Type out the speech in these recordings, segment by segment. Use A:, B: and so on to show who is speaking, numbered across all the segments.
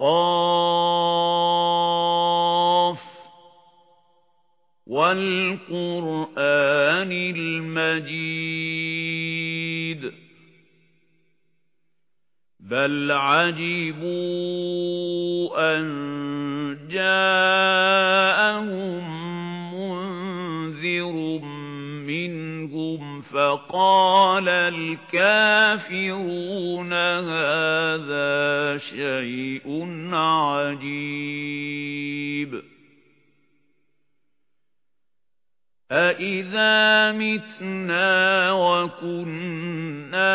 A: قاف والقرآن المجيد بل عجبوا أن جاءهم الكافرون هذا شيء عجيب. أَإِذَا مِتْنَا وَكُنَّا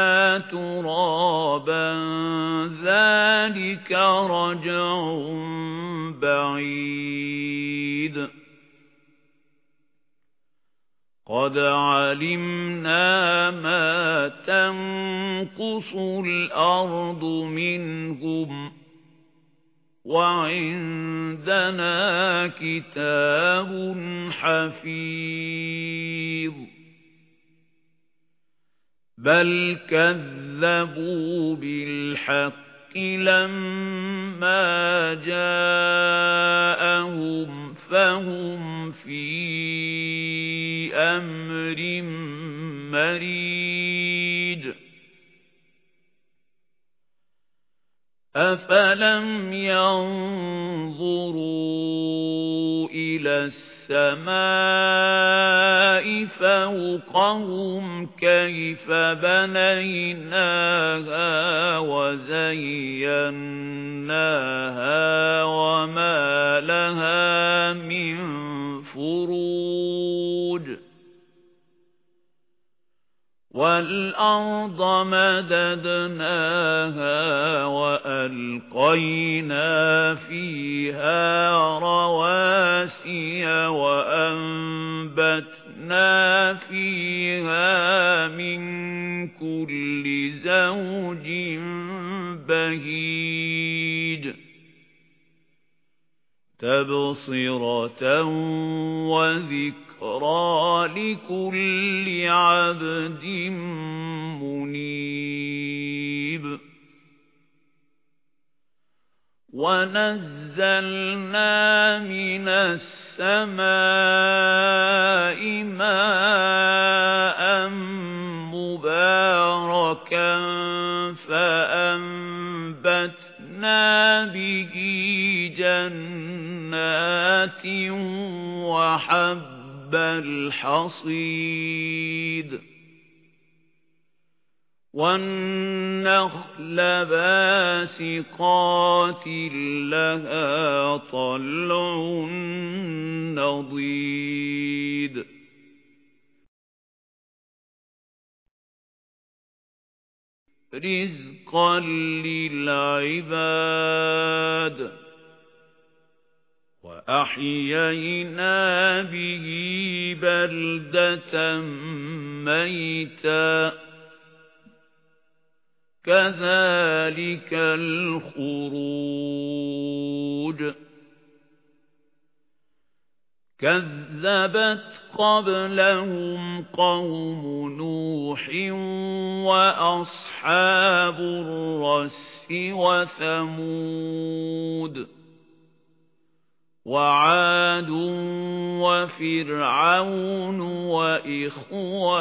A: تُرَابًا ذَلِكَ رَجْعٌ بَعِيدٌ. قَدْ عَلِمْنَا مَا تَنقُصُ الْأَرْضُ مِنْهُمْ وَعِندَنَا كِتَابٌ حَفِيظٌ بَلْ كَذَّبُوا بِالْحَقِّ لَمَّا جَاءَهُمْ فَهُمْ أَمْرٍ مَّرِيجٍ أَفَلَمْ يَنظُرُوا إِلَى السَّمَاءِ فَوْقَهُمْ كَيْفَ بَنَيْنَاهَا وَزَيَّنَّاهَا وَمَا لَهَا مِن وَالْأَرْضَ مَدَدْنَاهَا وَأَلْقَيْنَا فِيهَا رَوَاسِيَ وَأَنبَتْنَا فِيهَا مِن كُلِّ زَوْجٍ بَهِيجٍ تَبْصِرَةً وَذِكْرَى لِكُلِّ عَبْدٍ مُنِيبٍ. وَنَزَّلْنَا مِنَ السَّمَاءِ مَاءً فَأَنبَتْنَا بِهِ جَنَّاتٍ وَحَبَّ الْحَصِيدِ وَالنَّخْلَ بَاسِقَاتٍ لَهَا طَلْعٌ نَضِيدٌ رِزْقًا لِلْعِبَادِ وَأَحْيَيْنَا بِهِ بَلْدَةً مَيْتًا كَذَلِكَ الْخُرُوجُ كَذَّبَتْ قَبْلَهُمْ قَوْمُ نُوحٍ وَأَصْحَابُ الرَّسِّ وَثَمُودُ وَعَادٌ وَفِرْعَوْنُ وَإِخْوَانُ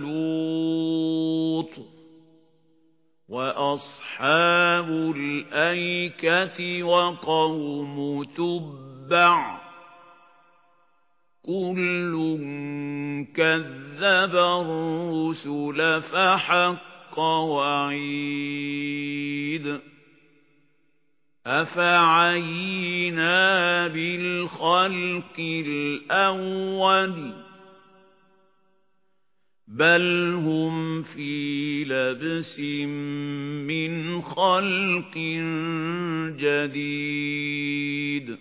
A: لُوطٍ وَأَصْحَابُ الْأَيْكَةِ وَقَوْمُ تُبَّعٍ كُلٌّ كَذَّبَ الرُّسُلَ فَحَقَّ وَعِيدِ أَفَعَيِينَا بِالْخَلْقِ الْأَوَّلِ بَلْ هُمْ فِي لَبْسٍ مِنْ خَلْقٍ جَدِيدٍ